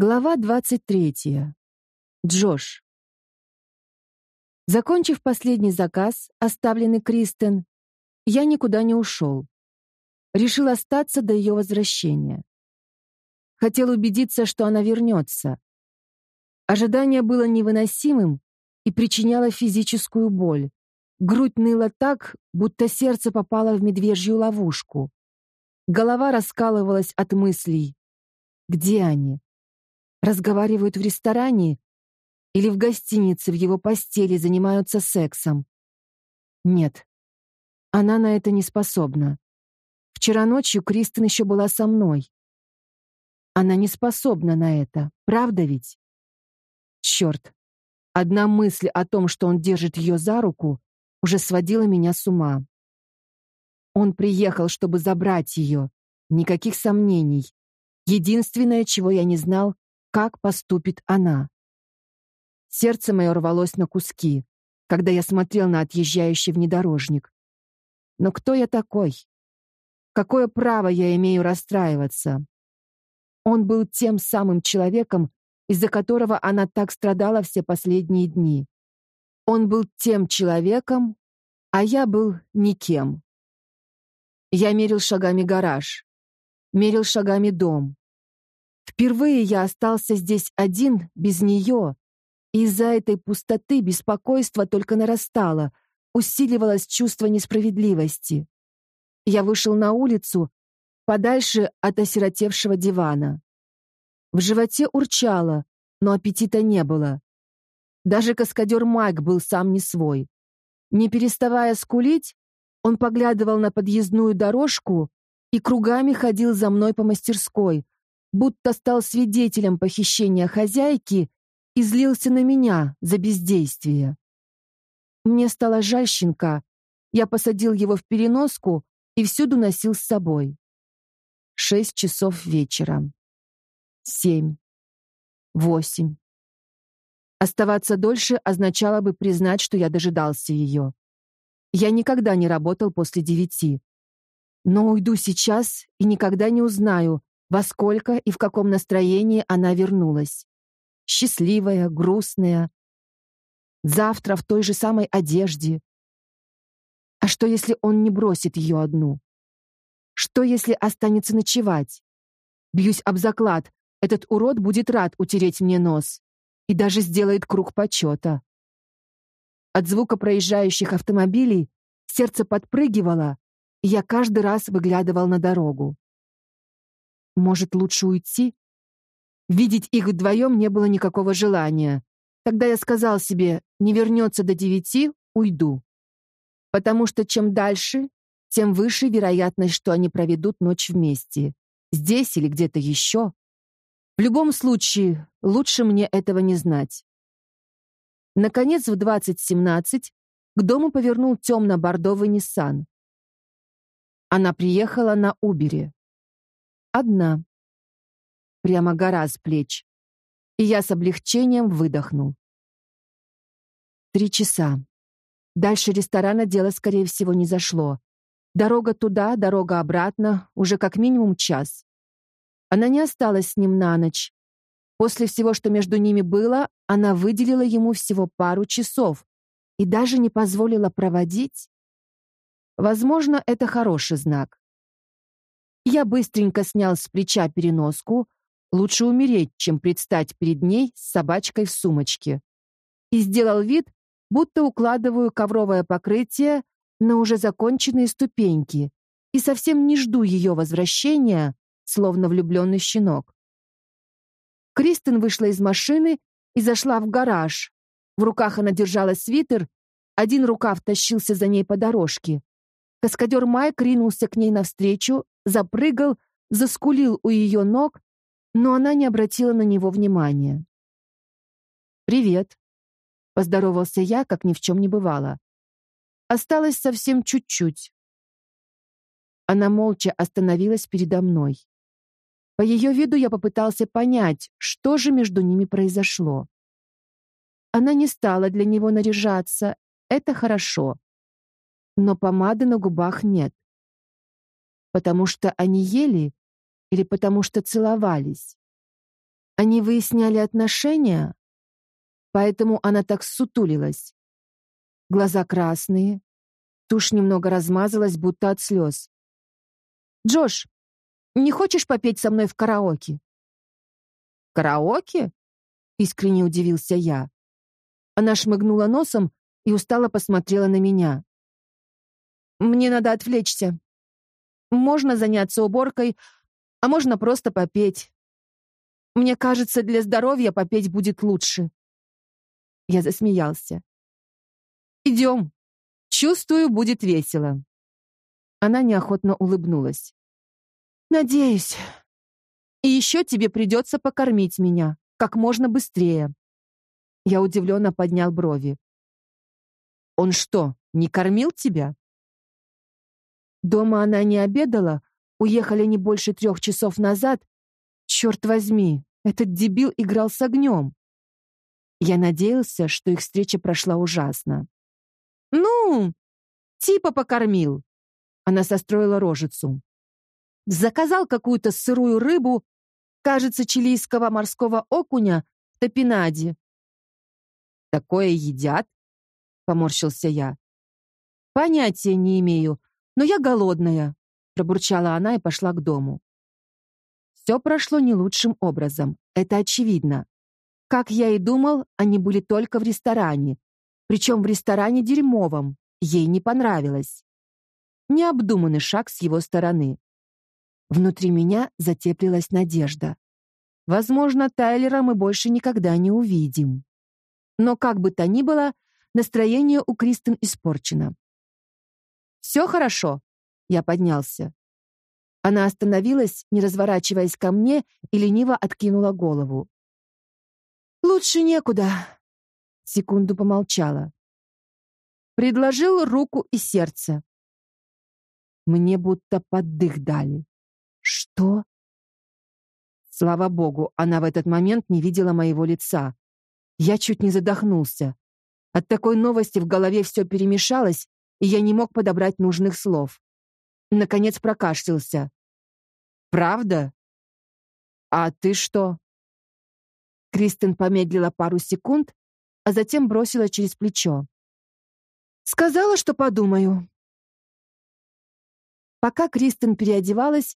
Глава 23. Джош. Закончив последний заказ, оставленный Кристен, я никуда не ушел. Решил остаться до ее возвращения. Хотел убедиться, что она вернется. Ожидание было невыносимым и причиняло физическую боль. Грудь ныла так, будто сердце попало в медвежью ловушку. Голова раскалывалась от мыслей. Где они? Разговаривают в ресторане или в гостинице в его постели занимаются сексом? Нет, она на это не способна. Вчера ночью Кристин еще была со мной. Она не способна на это, правда ведь? Черт, одна мысль о том, что он держит ее за руку, уже сводила меня с ума. Он приехал, чтобы забрать ее. Никаких сомнений. Единственное, чего я не знал, как поступит она. Сердце мое рвалось на куски, когда я смотрел на отъезжающий внедорожник. Но кто я такой? Какое право я имею расстраиваться? Он был тем самым человеком, из-за которого она так страдала все последние дни. Он был тем человеком, а я был никем. Я мерил шагами гараж, мерил шагами дом. Впервые я остался здесь один, без нее. Из-за этой пустоты беспокойство только нарастало, усиливалось чувство несправедливости. Я вышел на улицу, подальше от осиротевшего дивана. В животе урчало, но аппетита не было. Даже каскадер Майк был сам не свой. Не переставая скулить, он поглядывал на подъездную дорожку и кругами ходил за мной по мастерской, будто стал свидетелем похищения хозяйки и злился на меня за бездействие. Мне стало жаль щенка. Я посадил его в переноску и всюду носил с собой. Шесть часов вечера. Семь. Восемь. Оставаться дольше означало бы признать, что я дожидался ее. Я никогда не работал после девяти. Но уйду сейчас и никогда не узнаю, во сколько и в каком настроении она вернулась. Счастливая, грустная. Завтра в той же самой одежде. А что, если он не бросит ее одну? Что, если останется ночевать? Бьюсь об заклад, этот урод будет рад утереть мне нос и даже сделает круг почета. От звука проезжающих автомобилей сердце подпрыгивало, и я каждый раз выглядывал на дорогу. Может, лучше уйти? Видеть их вдвоем не было никакого желания. Тогда я сказал себе, не вернется до девяти, уйду. Потому что чем дальше, тем выше вероятность, что они проведут ночь вместе. Здесь или где-то еще. В любом случае, лучше мне этого не знать. Наконец, в 20.17 к дому повернул темно-бордовый Ниссан. Она приехала на Убере. Одна. Прямо гора с плеч. И я с облегчением выдохнул. Три часа. Дальше ресторана дело, скорее всего, не зашло. Дорога туда, дорога обратно, уже как минимум час. Она не осталась с ним на ночь. После всего, что между ними было, она выделила ему всего пару часов и даже не позволила проводить. Возможно, это хороший знак. Я быстренько снял с плеча переноску, лучше умереть, чем предстать перед ней с собачкой в сумочке. И сделал вид, будто укладываю ковровое покрытие на уже законченные ступеньки и совсем не жду ее возвращения, словно влюбленный щенок. Кристин вышла из машины и зашла в гараж. В руках она держала свитер, один рукав тащился за ней по дорожке. Каскадер Майк ринулся к ней навстречу, запрыгал, заскулил у ее ног, но она не обратила на него внимания. «Привет», — поздоровался я, как ни в чем не бывало. «Осталось совсем чуть-чуть». Она молча остановилась передо мной. По ее виду я попытался понять, что же между ними произошло. Она не стала для него наряжаться, это хорошо. Но помады на губах нет. Потому что они ели или потому что целовались? Они выясняли отношения, поэтому она так сутулилась. Глаза красные, тушь немного размазалась, будто от слез. «Джош, не хочешь попеть со мной в караоке?» «Караоке?» — искренне удивился я. Она шмыгнула носом и устало посмотрела на меня. «Мне надо отвлечься. Можно заняться уборкой, а можно просто попеть. Мне кажется, для здоровья попеть будет лучше». Я засмеялся. «Идем. Чувствую, будет весело». Она неохотно улыбнулась. «Надеюсь. И еще тебе придется покормить меня как можно быстрее». Я удивленно поднял брови. «Он что, не кормил тебя?» Дома она не обедала, уехали не больше трех часов назад. Черт возьми, этот дебил играл с огнем. Я надеялся, что их встреча прошла ужасно. «Ну, типа покормил». Она состроила рожицу. Заказал какую-то сырую рыбу, кажется, чилийского морского окуня в топинаде. «Такое едят?» — поморщился я. «Понятия не имею, но я голодная», — пробурчала она и пошла к дому. Все прошло не лучшим образом, это очевидно. Как я и думал, они были только в ресторане, причем в ресторане дерьмовом, ей не понравилось. Необдуманный шаг с его стороны. Внутри меня затеплилась надежда. Возможно, Тайлера мы больше никогда не увидим. Но как бы то ни было, настроение у Кристен испорчено. «Все хорошо», — я поднялся. Она остановилась, не разворачиваясь ко мне, и лениво откинула голову. «Лучше некуда», — секунду помолчала. Предложил руку и сердце. Мне будто поддых дали. Что? Слава богу, она в этот момент не видела моего лица. Я чуть не задохнулся. От такой новости в голове все перемешалось, и я не мог подобрать нужных слов. Наконец прокашлялся. «Правда? А ты что?» Кристен помедлила пару секунд, а затем бросила через плечо. «Сказала, что подумаю». Пока Кристен переодевалась,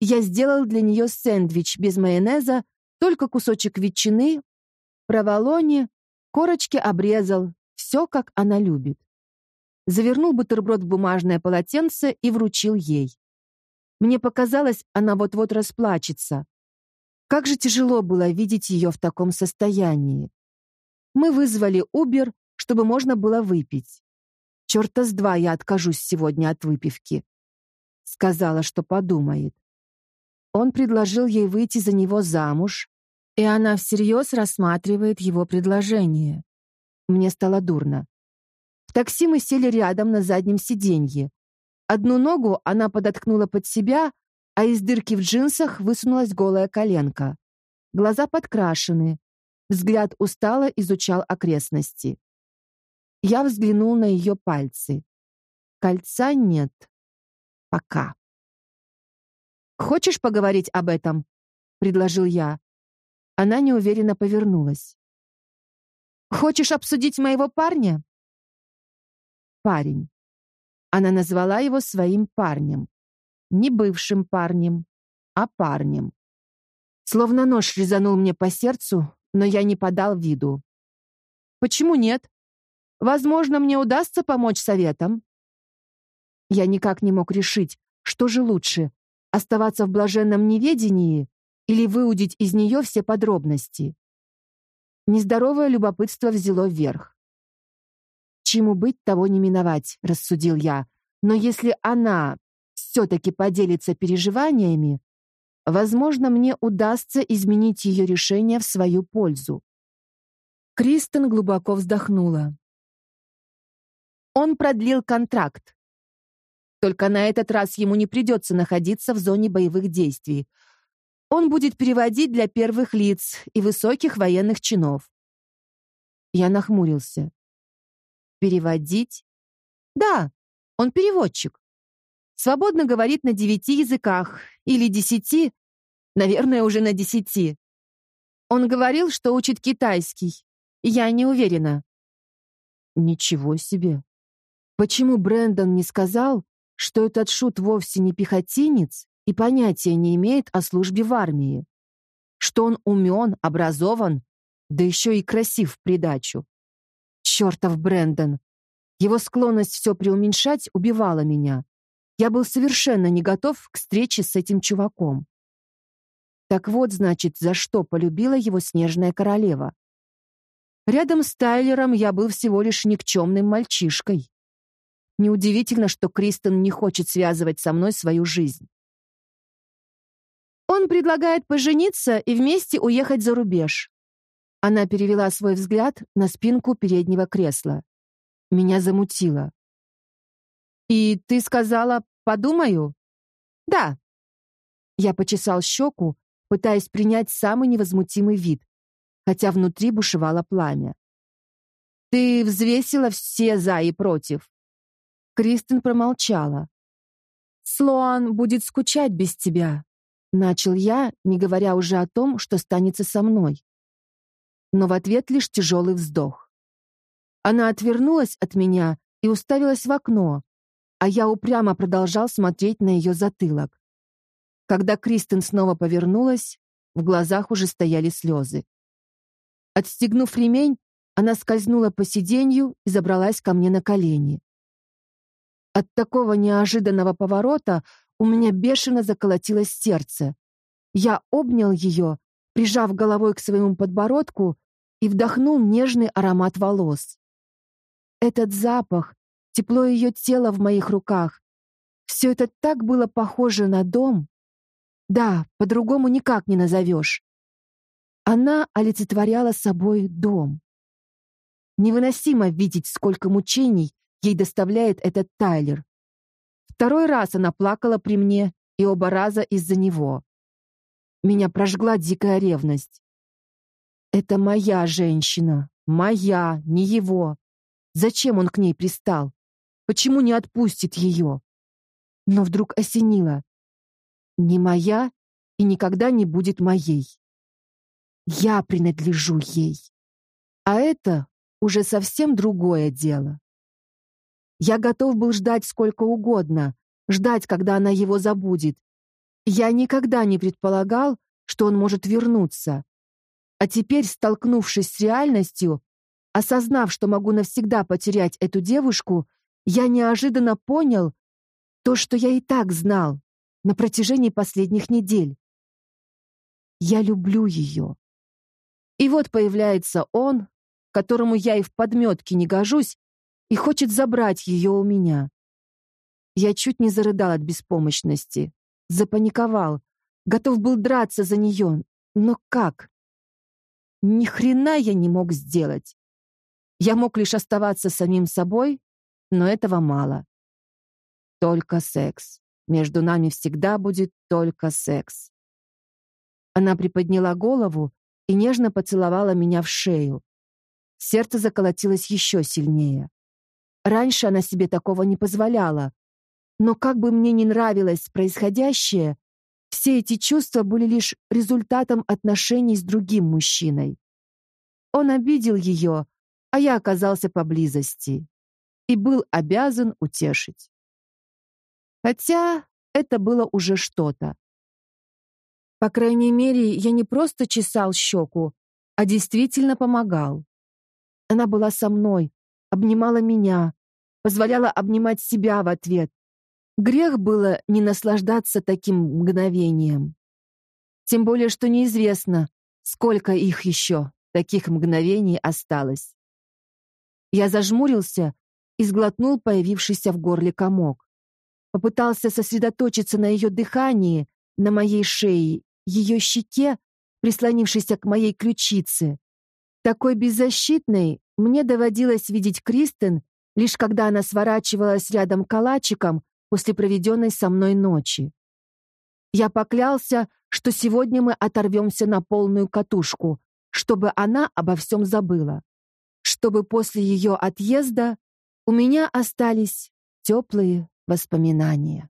я сделал для нее сэндвич без майонеза, только кусочек ветчины, проволоне, корочки обрезал, все, как она любит. Завернул бутерброд в бумажное полотенце и вручил ей. Мне показалось, она вот-вот расплачется. Как же тяжело было видеть ее в таком состоянии. Мы вызвали Убер, чтобы можно было выпить. Черта с два я откажусь сегодня от выпивки. Сказала, что подумает. Он предложил ей выйти за него замуж, и она всерьез рассматривает его предложение. Мне стало дурно. Такси мы сели рядом на заднем сиденье. Одну ногу она подоткнула под себя, а из дырки в джинсах высунулась голая коленка. Глаза подкрашены. Взгляд устало изучал окрестности. Я взглянул на ее пальцы. Кольца нет. Пока. «Хочешь поговорить об этом?» — предложил я. Она неуверенно повернулась. «Хочешь обсудить моего парня?» «Парень». Она назвала его своим парнем. Не бывшим парнем, а парнем. Словно нож резанул мне по сердцу, но я не подал виду. «Почему нет? Возможно, мне удастся помочь советом». Я никак не мог решить, что же лучше оставаться в блаженном неведении или выудить из нее все подробности. Нездоровое любопытство взяло вверх. «Чему быть, того не миновать», — рассудил я. «Но если она все-таки поделится переживаниями, возможно, мне удастся изменить ее решение в свою пользу». Кристен глубоко вздохнула. Он продлил контракт. Только на этот раз ему не придется находиться в зоне боевых действий. Он будет переводить для первых лиц и высоких военных чинов. Я нахмурился. Переводить? Да, он переводчик. Свободно говорит на девяти языках. Или десяти. Наверное, уже на десяти. Он говорил, что учит китайский. Я не уверена. Ничего себе. Почему Брэндон не сказал, что этот шут вовсе не пехотинец и понятия не имеет о службе в армии? Что он умен, образован, да еще и красив в придачу? Чертов Брэндон! Его склонность все преуменьшать убивала меня. Я был совершенно не готов к встрече с этим чуваком. Так вот, значит, за что полюбила его снежная королева. Рядом с Тайлером я был всего лишь никчемным мальчишкой. Неудивительно, что Кристен не хочет связывать со мной свою жизнь. Он предлагает пожениться и вместе уехать за рубеж. Она перевела свой взгляд на спинку переднего кресла. Меня замутило. «И ты сказала, подумаю?» «Да». Я почесал щеку, пытаясь принять самый невозмутимый вид, хотя внутри бушевало пламя. «Ты взвесила все «за» и «против». Кристин промолчала. «Слоан будет скучать без тебя», — начал я, не говоря уже о том, что станется со мной. Но в ответ лишь тяжелый вздох. Она отвернулась от меня и уставилась в окно, а я упрямо продолжал смотреть на ее затылок. Когда Кристин снова повернулась, в глазах уже стояли слезы. Отстегнув ремень, она скользнула по сиденью и забралась ко мне на колени. От такого неожиданного поворота у меня бешено заколотилось сердце. Я обнял ее, прижав головой к своему подбородку и вдохнул нежный аромат волос. Этот запах, тепло ее тела в моих руках, все это так было похоже на дом. Да, по-другому никак не назовешь. Она олицетворяла собой дом. Невыносимо видеть, сколько мучений ей доставляет этот Тайлер. Второй раз она плакала при мне, и оба раза из-за него. Меня прожгла дикая ревность. Это моя женщина, моя, не его. Зачем он к ней пристал? Почему не отпустит ее? Но вдруг осенило. Не моя и никогда не будет моей. Я принадлежу ей. А это уже совсем другое дело. Я готов был ждать сколько угодно, ждать, когда она его забудет. Я никогда не предполагал, что он может вернуться. А теперь, столкнувшись с реальностью, осознав, что могу навсегда потерять эту девушку, я неожиданно понял то, что я и так знал на протяжении последних недель. Я люблю ее. И вот появляется он, которому я и в подметке не гожусь, и хочет забрать ее у меня. Я чуть не зарыдал от беспомощности, запаниковал, готов был драться за нее, но как? Ни хрена я не мог сделать. Я мог лишь оставаться самим собой, но этого мало. Только секс. Между нами всегда будет только секс. Она приподняла голову и нежно поцеловала меня в шею. Сердце заколотилось еще сильнее. Раньше она себе такого не позволяла. Но как бы мне ни нравилось происходящее, все эти чувства были лишь результатом отношений с другим мужчиной. Он обидел ее, а я оказался поблизости и был обязан утешить. Хотя это было уже что-то. По крайней мере, я не просто чесал щеку, а действительно помогал. Она была со мной, обнимала меня, позволяла обнимать себя в ответ. Грех было не наслаждаться таким мгновением. Тем более, что неизвестно, сколько их еще, таких мгновений, осталось. Я зажмурился и сглотнул появившийся в горле комок. Попытался сосредоточиться на ее дыхании, на моей шее, ее щеке, прислонившейся к моей ключице. Такой беззащитной мне доводилось видеть Кристен лишь когда она сворачивалась рядом калачиком после проведенной со мной ночи. Я поклялся, что сегодня мы оторвемся на полную катушку, чтобы она обо всем забыла, чтобы после ее отъезда у меня остались теплые воспоминания.